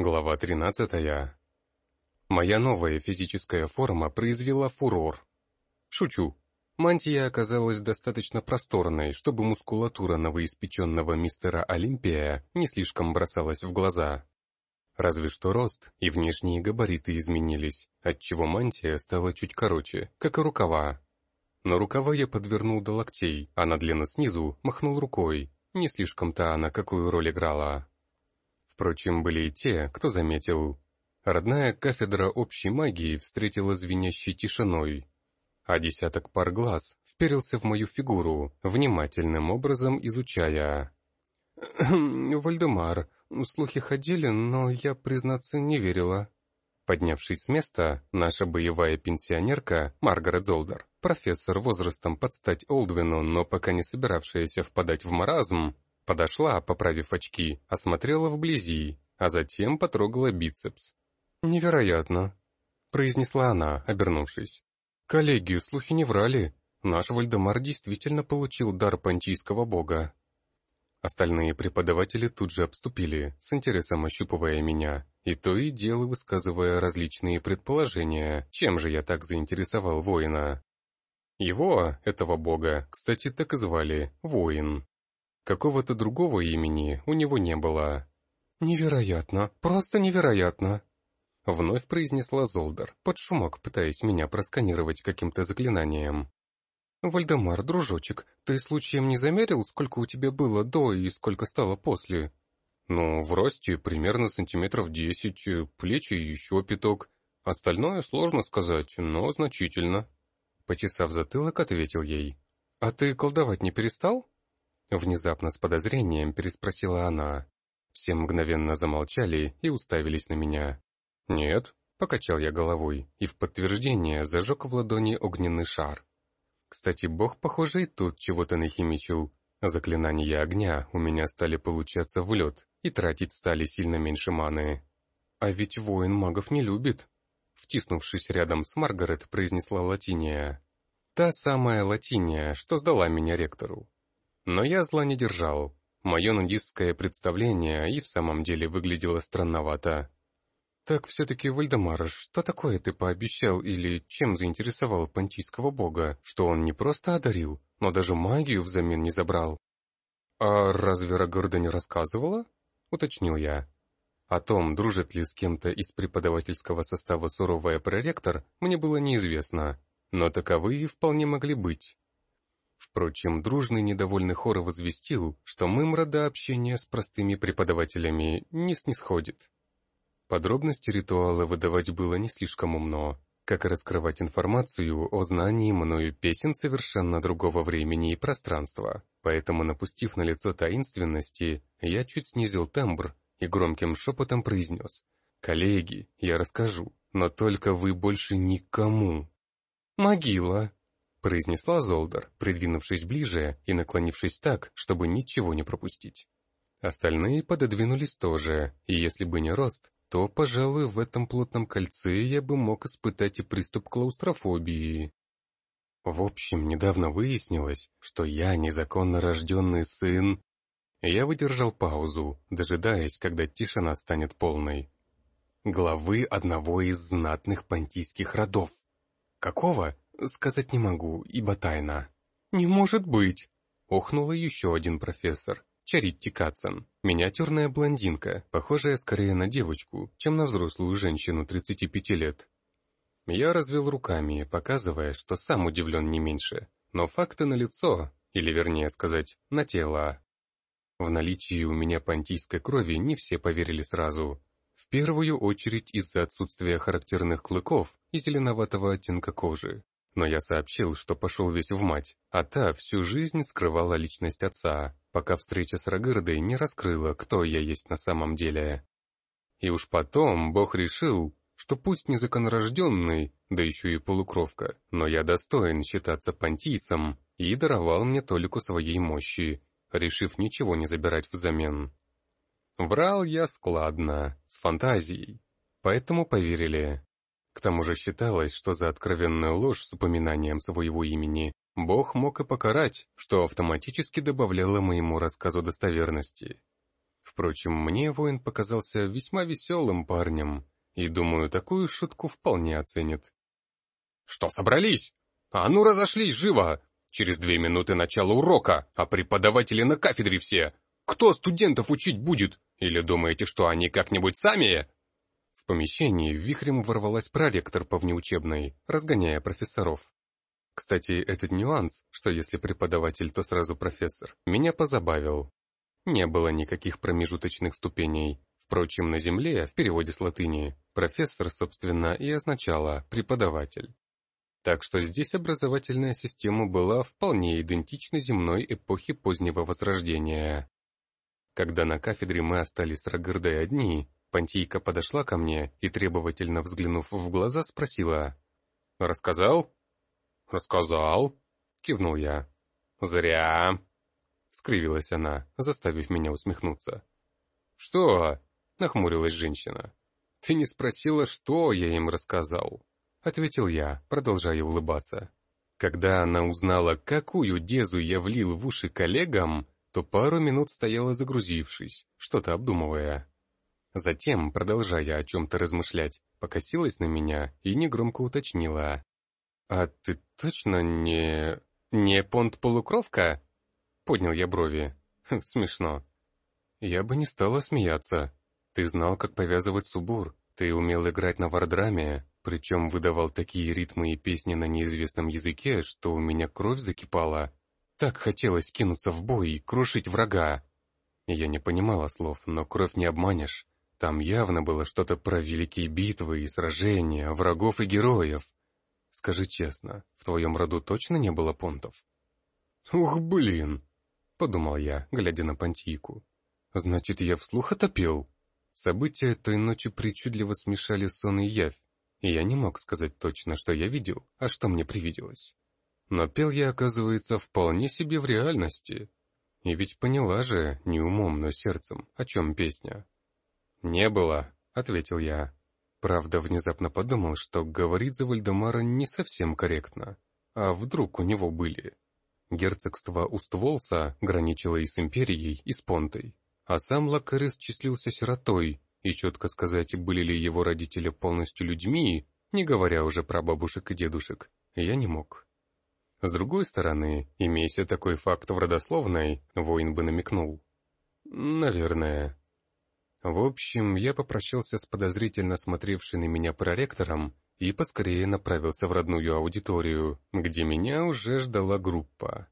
Глава 13. Моя новая физическая форма произвела фурор. Шучу. Мантия оказалась достаточно просторной, чтобы мускулатура новоиспеченного мистера Олимпия не слишком бросалась в глаза. Разве что рост и внешние габариты изменились, отчего мантия стала чуть короче, как и рукава. Но рукава я подвернул до локтей, а на длину снизу махнул рукой. Не слишком-то она какую роль играла. Впрочем, были и те, кто заметил. Родная кафедра общей магии встретила звенящей тишиной, а десяток пар глаз вперился в мою фигуру, внимательным образом изучая. «Вальдемар, слухи ходили, но я, признаться, не верила». Поднявшись с места, наша боевая пенсионерка, Маргарет Золдер, профессор возрастом под стать Олдвину, но пока не собиравшаяся впадать в маразм, Подошла, поправив очки, осмотрела вблизи, а затем потрогала бицепс. «Невероятно», — произнесла она, обернувшись. «Коллеги, слухи не врали. Наш Вальдемар действительно получил дар понтийского бога». Остальные преподаватели тут же обступили, с интересом ощупывая меня, и то и дело высказывая различные предположения, чем же я так заинтересовал воина. Его, этого бога, кстати, так и звали, воин. Какого-то другого имени у него не было. «Невероятно, просто невероятно!» Вновь произнесла Золдер, под шумок пытаясь меня просканировать каким-то заклинанием. «Вальдемар, дружочек, ты случаем не замерил, сколько у тебя было до и сколько стало после?» «Ну, в росте примерно сантиметров десять, плечи еще пяток. Остальное сложно сказать, но значительно». Почесав затылок, ответил ей. «А ты колдовать не перестал?» Внезапно с подозрением переспросила она. Все мгновенно замолчали и уставились на меня. «Нет», — покачал я головой, и в подтверждение зажег в ладони огненный шар. Кстати, бог, похоже, и тут чего-то нахимичил. Заклинания огня у меня стали получаться в лед, и тратить стали сильно меньше маны. «А ведь воин магов не любит», — втиснувшись рядом с Маргарет, произнесла Латиния. Та самая Латиния, что сдала меня ректору. Но я зла не держал. Мое нудистское представление и в самом деле выглядело странновато. «Так все-таки, Вальдемар, что такое ты пообещал или чем заинтересовал понтийского бога, что он не просто одарил, но даже магию взамен не забрал?» «А разве Рагорда не рассказывала?» — уточнил я. О том, дружит ли с кем-то из преподавательского состава суровая проректор, мне было неизвестно, но таковые вполне могли быть. Впрочем, дружный недовольный хор возвестил, что мымра до общения с простыми преподавателями не снисходит. Подробности ритуала выдавать было не слишком умно, как и раскрывать информацию о знании мною песен совершенно другого времени и пространства. Поэтому, напустив на лицо таинственности, я чуть снизил тембр и громким шепотом произнес «Коллеги, я расскажу, но только вы больше никому». «Могила», — произнесла Золдер, придвинувшись ближе и наклонившись так, чтобы ничего не пропустить. Остальные пододвинулись тоже, и если бы не рост, то, пожалуй, в этом плотном кольце я бы мог испытать и приступ клаустрофобии. В общем, недавно выяснилось, что я незаконно рожденный сын. Я выдержал паузу, дожидаясь, когда тишина станет полной. Главы одного из знатных понтийских родов. Какого? Сказать не могу, ибо тайна. Не может быть! Охнула еще один профессор. Чаритти Катсон. Миниатюрная блондинка, похожая скорее на девочку, чем на взрослую женщину 35 лет. Я развел руками, показывая, что сам удивлен не меньше. Но факты на лицо, или вернее сказать, на тело. В наличии у меня понтийской крови не все поверили сразу. В первую очередь из-за отсутствия характерных клыков и зеленоватого оттенка кожи но я сообщил, что пошел весь в мать, а та всю жизнь скрывала личность отца, пока встреча с Рагырдой не раскрыла, кто я есть на самом деле. И уж потом Бог решил, что пусть незаконорожденный, да еще и полукровка, но я достоин считаться понтийцем, и даровал мне толику своей мощи, решив ничего не забирать взамен. Врал я складно, с фантазией, поэтому поверили. К тому же считалось, что за откровенную ложь с упоминанием своего имени Бог мог и покарать, что автоматически добавляло моему рассказу достоверности. Впрочем, мне воин показался весьма веселым парнем, и, думаю, такую шутку вполне оценит. «Что собрались? А ну разошлись живо! Через две минуты начала урока, а преподаватели на кафедре все! Кто студентов учить будет? Или думаете, что они как-нибудь сами?» Помещении вихрем ворвалась проректор по внеучебной, разгоняя профессоров. Кстати, этот нюанс, что если преподаватель, то сразу профессор, меня позабавил. Не было никаких промежуточных ступеней. Впрочем, на Земле, в переводе с латыни, профессор, собственно, и означало «преподаватель». Так что здесь образовательная система была вполне идентична земной эпохе позднего Возрождения. Когда на кафедре мы остались с Рагырдой одни, Пантийка подошла ко мне и, требовательно взглянув в глаза, спросила «Рассказал?» «Рассказал», — кивнул я. «Зря», — скривилась она, заставив меня усмехнуться. «Что?» — нахмурилась женщина. «Ты не спросила, что я им рассказал?» — ответил я, продолжая улыбаться. Когда она узнала, какую дезу я влил в уши коллегам, то пару минут стояла загрузившись, что-то обдумывая. Затем, продолжая о чем-то размышлять, покосилась на меня и негромко уточнила. «А ты точно не... не понт-полукровка?» Поднял я брови. Хм, смешно. Я бы не стала смеяться. Ты знал, как повязывать субур. Ты умел играть на вардраме, причем выдавал такие ритмы и песни на неизвестном языке, что у меня кровь закипала. Так хотелось кинуться в бой и крушить врага. Я не понимала слов, но кровь не обманешь. Там явно было что-то про великие битвы и сражения, врагов и героев. Скажи честно, в твоем роду точно не было понтов? Ух, блин! подумал я, глядя на Пантийку. Значит, я вслух отопил. События той ночи причудливо смешали сон и явь, и я не мог сказать точно, что я видел, а что мне привиделось. Но пел я, оказывается, вполне себе в реальности. И ведь поняла же, не умом, но сердцем, о чем песня. «Не было», — ответил я. Правда, внезапно подумал, что говорить за Вальдемара не совсем корректно. А вдруг у него были? Герцогство Устволса граничило и с империей, и с Понтой, а сам Лакарис числился сиротой, и четко сказать, были ли его родители полностью людьми, не говоря уже про бабушек и дедушек, я не мог. С другой стороны, имейся такой факт в родословной, воин бы намекнул. Наверное. В общем, я попрощался с подозрительно смотревшим на меня проректором и поскорее направился в родную аудиторию, где меня уже ждала группа.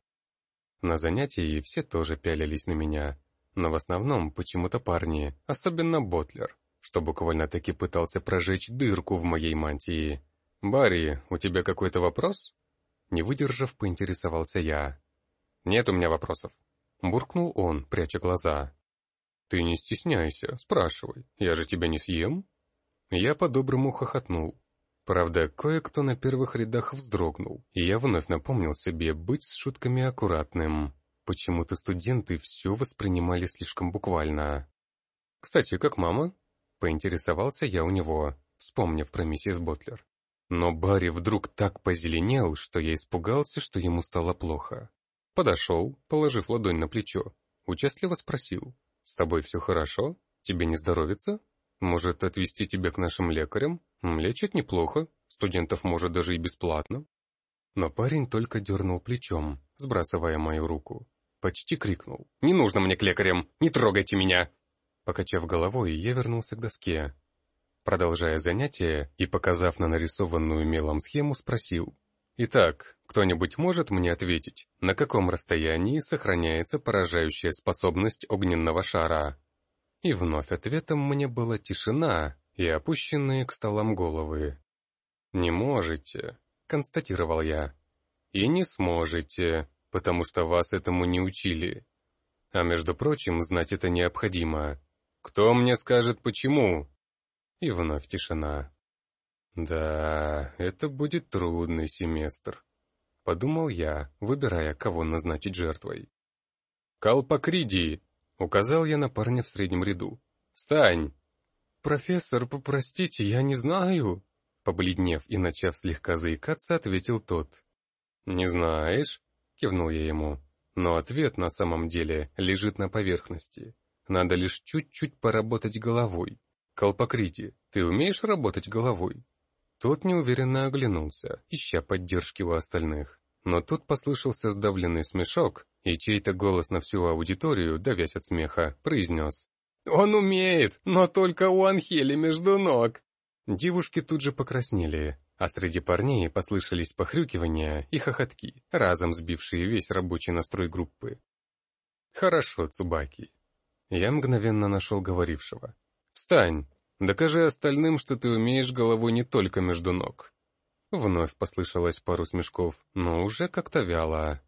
На занятии все тоже пялились на меня, но в основном почему-то парни, особенно Ботлер, что буквально-таки пытался прожечь дырку в моей мантии. «Барри, у тебя какой-то вопрос?» Не выдержав, поинтересовался я. «Нет у меня вопросов», — буркнул он, пряча глаза. «Ты не стесняйся, спрашивай, я же тебя не съем?» Я по-доброму хохотнул. Правда, кое-кто на первых рядах вздрогнул, и я вновь напомнил себе быть с шутками аккуратным. Почему-то студенты все воспринимали слишком буквально. «Кстати, как мама?» — поинтересовался я у него, вспомнив про миссис Ботлер. Но Барри вдруг так позеленел, что я испугался, что ему стало плохо. Подошел, положив ладонь на плечо, участливо спросил. «С тобой все хорошо? Тебе не здоровится?» Может, отвезти тебя к нашим лекарям? Лечат неплохо, студентов может даже и бесплатно. Но парень только дернул плечом, сбрасывая мою руку. Почти крикнул. «Не нужно мне к лекарям! Не трогайте меня!» Покачав головой, я вернулся к доске. Продолжая занятие и показав на нарисованную мелом схему, спросил. «Итак, кто-нибудь может мне ответить, на каком расстоянии сохраняется поражающая способность огненного шара?» И вновь ответом мне была тишина и опущенные к столам головы. «Не можете», — констатировал я. «И не сможете, потому что вас этому не учили. А между прочим, знать это необходимо. Кто мне скажет, почему?» И вновь тишина. «Да, это будет трудный семестр», — подумал я, выбирая, кого назначить жертвой. «Калпакриди!» Указал я на парня в среднем ряду. «Встань!» «Профессор, попростите, я не знаю!» Побледнев и начав слегка заикаться, ответил тот. «Не знаешь?» — кивнул я ему. Но ответ на самом деле лежит на поверхности. Надо лишь чуть-чуть поработать головой. Колпакрити, ты умеешь работать головой? Тот неуверенно оглянулся, ища поддержки у остальных. Но тут послышался сдавленный смешок, и чей-то голос на всю аудиторию, давясь от смеха, произнес. «Он умеет, но только у Анхели между ног!» Девушки тут же покраснели, а среди парней послышались похрюкивания и хохотки, разом сбившие весь рабочий настрой группы. «Хорошо, Цубаки». Я мгновенно нашел говорившего. «Встань, докажи остальным, что ты умеешь головой не только между ног». Вновь послышалось пару смешков, но уже как-то вяло.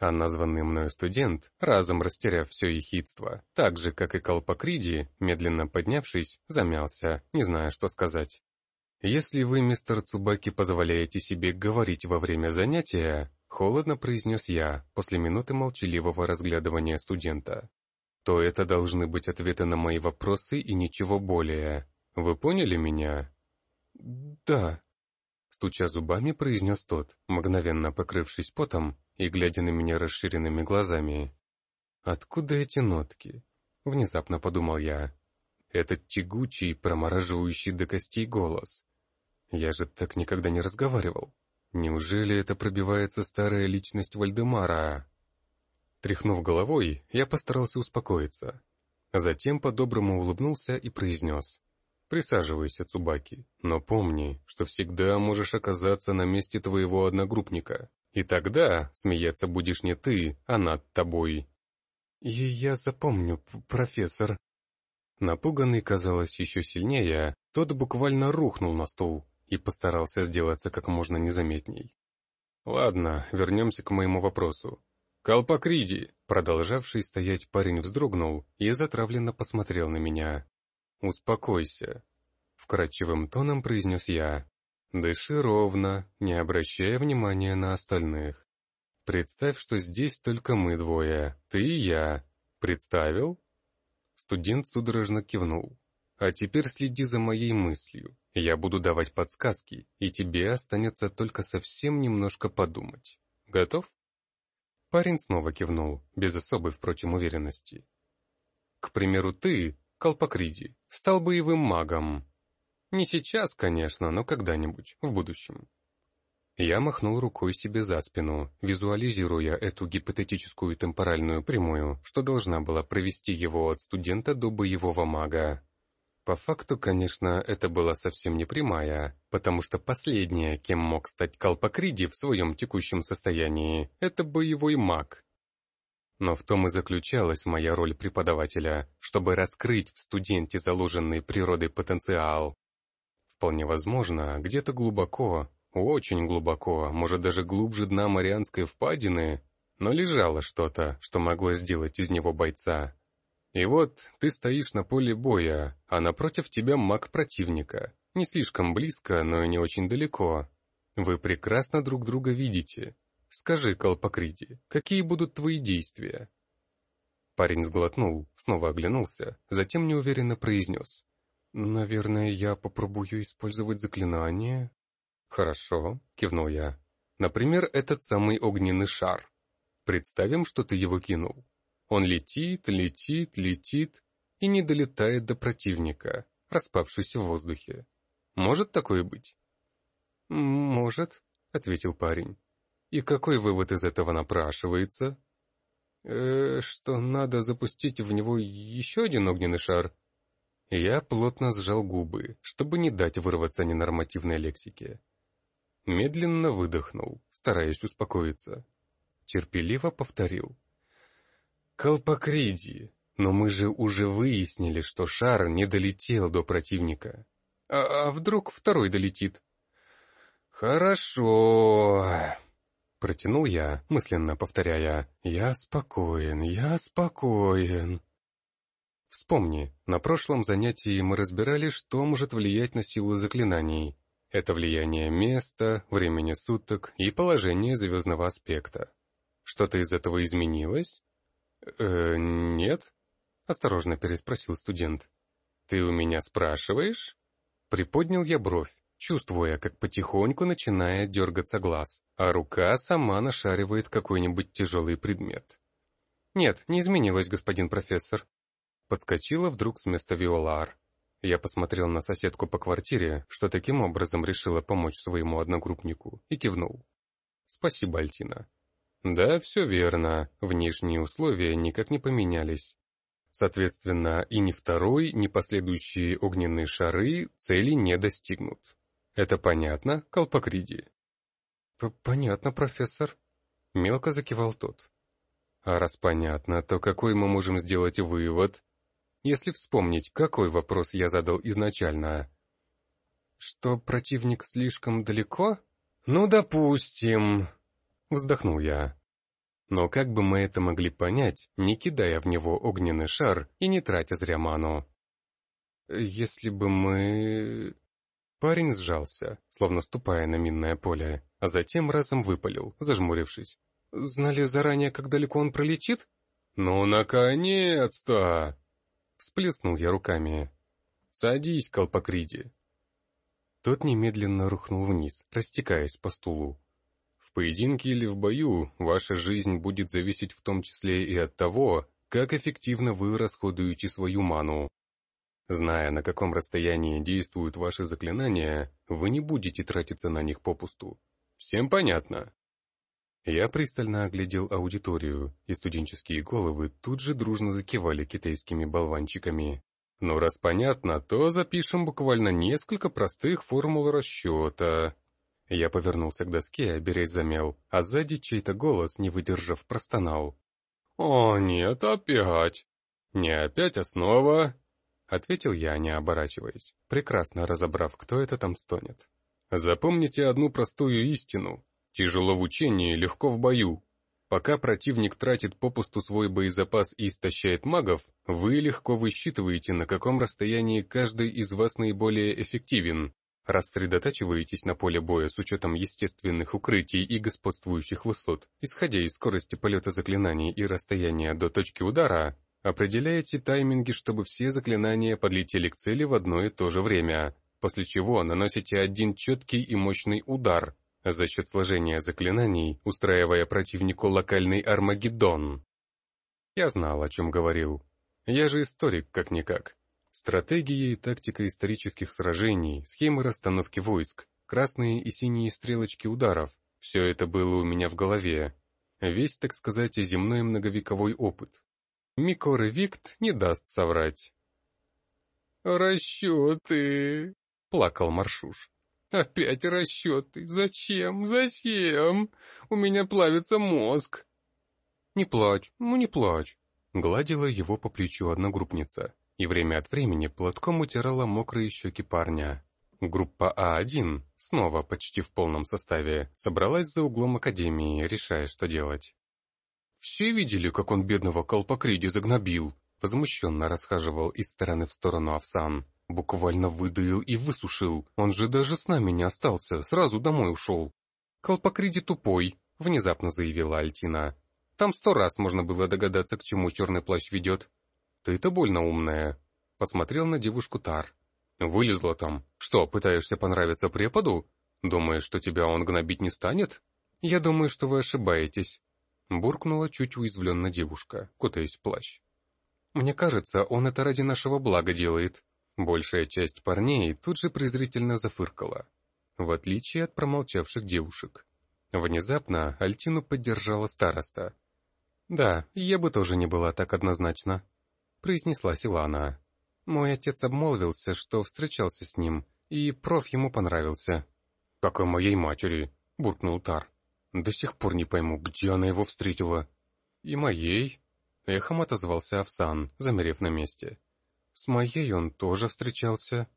А названный мною студент, разом растеряв все ехидство, так же, как и Колпакриди, медленно поднявшись, замялся, не зная, что сказать. «Если вы, мистер Цубаки, позволяете себе говорить во время занятия», холодно произнес я, после минуты молчаливого разглядывания студента, то это должны быть ответы на мои вопросы и ничего более. Вы поняли меня? «Да», — стуча зубами, произнес тот, мгновенно покрывшись потом и глядя на меня расширенными глазами. «Откуда эти нотки?» — внезапно подумал я. «Этот тягучий, промораживающий до костей голос. Я же так никогда не разговаривал. Неужели это пробивается старая личность Вальдемара? Тряхнув головой, я постарался успокоиться. Затем по-доброму улыбнулся и произнес. «Присаживайся, Цубаки, но помни, что всегда можешь оказаться на месте твоего одногруппника. И тогда смеяться будешь не ты, а над тобой». «И я запомню, профессор». Напуганный, казалось, еще сильнее, тот буквально рухнул на стул и постарался сделаться как можно незаметней. Ладно, вернемся к моему вопросу. «Колпакриди!» Продолжавший стоять парень вздрогнул и затравленно посмотрел на меня. «Успокойся», — вкрадчивым тоном произнес я. «Дыши ровно, не обращая внимания на остальных. Представь, что здесь только мы двое, ты и я. Представил?» Студент судорожно кивнул. А теперь следи за моей мыслью. Я буду давать подсказки, и тебе останется только совсем немножко подумать. Готов? Парень снова кивнул, без особой, впрочем, уверенности. К примеру, ты, Колпакриди, стал боевым магом. Не сейчас, конечно, но когда-нибудь, в будущем. Я махнул рукой себе за спину, визуализируя эту гипотетическую темпоральную прямую, что должна была провести его от студента до боевого мага. По факту, конечно, это была совсем не прямая, потому что последнее, кем мог стать Калпакриди в своем текущем состоянии, это боевой маг. Но в том и заключалась моя роль преподавателя, чтобы раскрыть в студенте заложенный природой потенциал. Вполне возможно, где-то глубоко, очень глубоко, может даже глубже дна Марианской впадины, но лежало что-то, что могло сделать из него бойца. И вот ты стоишь на поле боя, а напротив тебя маг противника. Не слишком близко, но и не очень далеко. Вы прекрасно друг друга видите. Скажи, Колпакриди, какие будут твои действия?» Парень сглотнул, снова оглянулся, затем неуверенно произнес. «Наверное, я попробую использовать заклинание». «Хорошо», — кивнул я. «Например, этот самый огненный шар. Представим, что ты его кинул. Он летит, летит, летит и не долетает до противника, распавшись в воздухе. Может такое быть? «Может», — ответил парень. «И какой вывод из этого напрашивается?» э, «Что надо запустить в него еще один огненный шар?» Я плотно сжал губы, чтобы не дать вырваться ненормативной лексике. Медленно выдохнул, стараясь успокоиться. Терпеливо повторил. Колпакриди, но мы же уже выяснили, что шар не долетел до противника. А, а вдруг второй долетит? Хорошо, протянул я, мысленно повторяя. Я спокоен, я спокоен. Вспомни, на прошлом занятии мы разбирали, что может влиять на силу заклинаний. Это влияние места, времени суток и положение звездного аспекта. Что-то из этого изменилось? «Э, нет?» — осторожно переспросил студент. «Ты у меня спрашиваешь?» Приподнял я бровь, чувствуя, как потихоньку начинает дергаться глаз, а рука сама нашаривает какой-нибудь тяжелый предмет. «Нет, не изменилось, господин профессор». Подскочила вдруг с места Виолар. Я посмотрел на соседку по квартире, что таким образом решила помочь своему одногруппнику, и кивнул. «Спасибо, Альтина». «Да, все верно. Внешние условия никак не поменялись. Соответственно, и ни второй, ни последующие огненные шары цели не достигнут. Это понятно, Колпакриди?» «Понятно, профессор», — мелко закивал тот. «А раз понятно, то какой мы можем сделать вывод?» если вспомнить, какой вопрос я задал изначально. «Что противник слишком далеко?» «Ну, допустим», — вздохнул я. Но как бы мы это могли понять, не кидая в него огненный шар и не тратя зря ману? «Если бы мы...» Парень сжался, словно ступая на минное поле, а затем разом выпалил, зажмурившись. «Знали заранее, как далеко он пролетит?» «Ну, наконец-то!» Всплеснул я руками. «Садись, Колпакриди!» Тот немедленно рухнул вниз, растекаясь по стулу. В поединке или в бою ваша жизнь будет зависеть в том числе и от того, как эффективно вы расходуете свою ману. Зная, на каком расстоянии действуют ваши заклинания, вы не будете тратиться на них попусту. Всем понятно? Я пристально оглядел аудиторию, и студенческие головы тут же дружно закивали китайскими болванчиками. Ну, раз понятно, то запишем буквально несколько простых формул расчета. Я повернулся к доске, берясь замел, а сзади чей-то голос, не выдержав, простонал. «О, нет, опять!» «Не опять основа!» — ответил я, не оборачиваясь, прекрасно разобрав, кто это там стонет. «Запомните одну простую истину. Тяжело в учении, легко в бою. Пока противник тратит попусту свой боезапас и истощает магов, вы легко высчитываете, на каком расстоянии каждый из вас наиболее эффективен. Рассредотачиваетесь на поле боя с учетом естественных укрытий и господствующих высот, исходя из скорости полета заклинаний и расстояния до точки удара, определяете тайминги, чтобы все заклинания подлетели к цели в одно и то же время, после чего наносите один четкий и мощный удар, за счет сложения заклинаний, устраивая противнику локальный Армагеддон. Я знал, о чем говорил. Я же историк, как-никак. Стратегии и тактика исторических сражений, схемы расстановки войск, красные и синие стрелочки ударов — все это было у меня в голове. Весь, так сказать, земной многовековой опыт. Микор и Викт не даст соврать. «Расчеты!» — плакал Маршуш. Опять расчеты. Зачем? Зачем? У меня плавится мозг. Не плачь, ну не плачь. Гладила его по плечу одногруппница и время от времени платком утирала мокрые щеки парня. Группа А1, снова почти в полном составе, собралась за углом академии, решая, что делать. «Все видели, как он бедного колпакриди загнобил?» Возмущенно расхаживал из стороны в сторону Овсан. Буквально выдаил и высушил. Он же даже с нами не остался, сразу домой ушел. «Колпакриди тупой», — внезапно заявила Альтина. «Там сто раз можно было догадаться, к чему черный плащ ведет». «Ты-то больно умная», — посмотрел на девушку Тар. «Вылезла там. Что, пытаешься понравиться преподу? Думаешь, что тебя он гнобить не станет?» «Я думаю, что вы ошибаетесь», — буркнула чуть уязвленно девушка, кутаясь в плащ. «Мне кажется, он это ради нашего блага делает». Большая часть парней тут же презрительно зафыркала, в отличие от промолчавших девушек. Внезапно Альтину поддержала староста. «Да, я бы тоже не была так однозначна», — произнесла Силана. «Мой отец обмолвился, что встречался с ним, и проф ему понравился». «Как и моей матери», — буркнул Тар. «До сих пор не пойму, где она его встретила». «И моей», — эхом отозвался Овсан, замерев на месте. С моей он тоже встречался.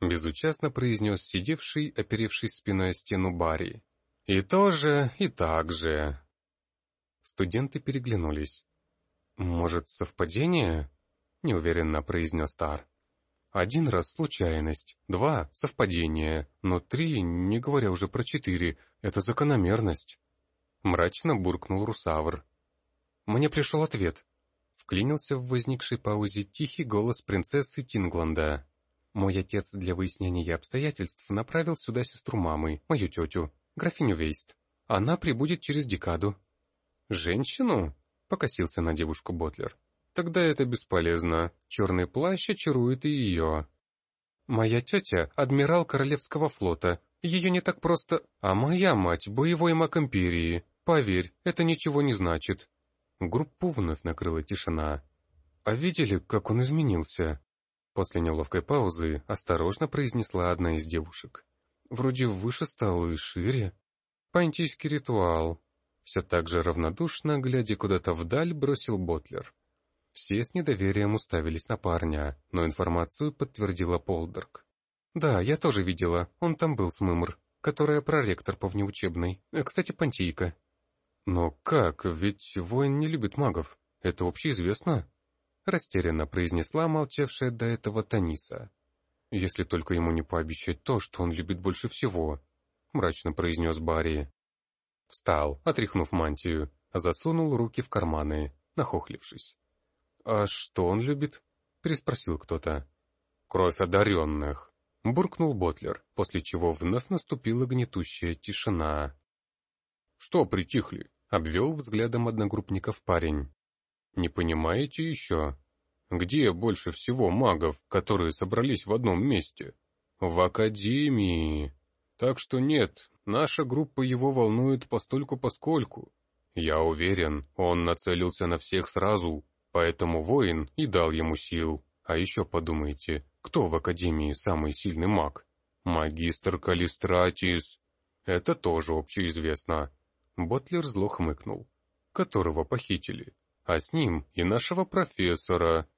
Безучастно произнес сидевший, оперевшись спиной о стену Барри. И тоже, и так же. Студенты переглянулись. «Может, совпадение?» — неуверенно произнес Тар. «Один раз случайность, два — совпадение, но три, не говоря уже про четыре, — это закономерность». Мрачно буркнул Русавр. Мне пришел ответ. Вклинился в возникшей паузе тихий голос принцессы Тингланда. Мой отец для выяснения обстоятельств направил сюда сестру мамы, мою тетю, графиню Вейст. Она прибудет через декаду. «Женщину?» — покосился на девушку Ботлер. Тогда это бесполезно. Черный плащ очарует и ее. Моя тетя — адмирал Королевского флота. Ее не так просто... А моя мать — боевой маг Империи. Поверь, это ничего не значит. Группу вновь накрыла тишина. А видели, как он изменился? После неловкой паузы осторожно произнесла одна из девушек. Вроде выше стал и шире. Пантийский ритуал. Все так же равнодушно, глядя куда-то вдаль, бросил Ботлер. Все с недоверием уставились на парня, но информацию подтвердила Полдерг. «Да, я тоже видела, он там был с Мымр, которая проректор по внеучебной. Э, кстати, Пантийка». «Но как? Ведь воин не любит магов. Это общеизвестно?» Растерянно произнесла молчавшая до этого Таниса. «Если только ему не пообещать то, что он любит больше всего», — мрачно произнес Барри. Встал, отряхнув мантию, засунул руки в карманы, нахохлившись. «А что он любит?» — переспросил кто-то. «Кровь одаренных», — буркнул Ботлер, после чего вновь наступила гнетущая тишина. «Что притихли?» — обвел взглядом одногруппников парень. Не понимаете еще? Где больше всего магов, которые собрались в одном месте? В Академии. Так что нет, наша группа его волнует постольку-поскольку. Я уверен, он нацелился на всех сразу, поэтому воин и дал ему сил. А еще подумайте, кто в Академии самый сильный маг? Магистр Калистратис. Это тоже общеизвестно. Ботлер зло хмыкнул. Которого похитили а с ним и нашего профессора.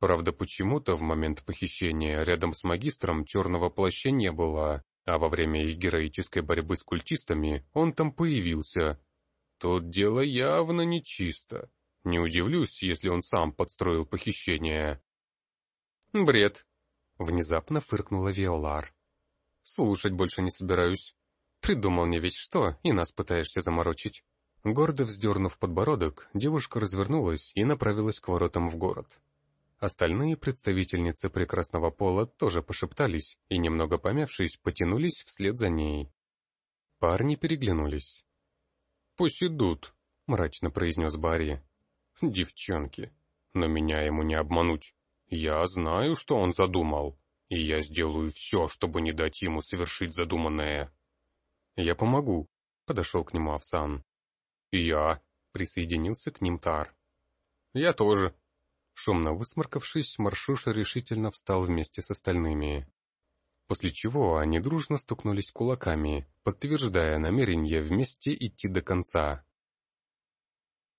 Правда, почему-то в момент похищения рядом с магистром черного плаща не было, а во время их героической борьбы с культистами он там появился. Тут дело явно нечисто. Не удивлюсь, если он сам подстроил похищение. «Бред!» — внезапно фыркнула Виолар. «Слушать больше не собираюсь. Придумал мне ведь что, и нас пытаешься заморочить». Гордо вздернув подбородок, девушка развернулась и направилась к воротам в город. Остальные представительницы прекрасного пола тоже пошептались и, немного помявшись, потянулись вслед за ней. Парни переглянулись. «Пусть идут», — мрачно произнес Барри. «Девчонки, но меня ему не обмануть. Я знаю, что он задумал, и я сделаю все, чтобы не дать ему совершить задуманное». «Я помогу», — подошел к нему Авсан. «И я», — присоединился к ним Тар. «Я тоже». Шумно высморкавшись, Маршуша решительно встал вместе с остальными. После чего они дружно стукнулись кулаками, подтверждая намерение вместе идти до конца.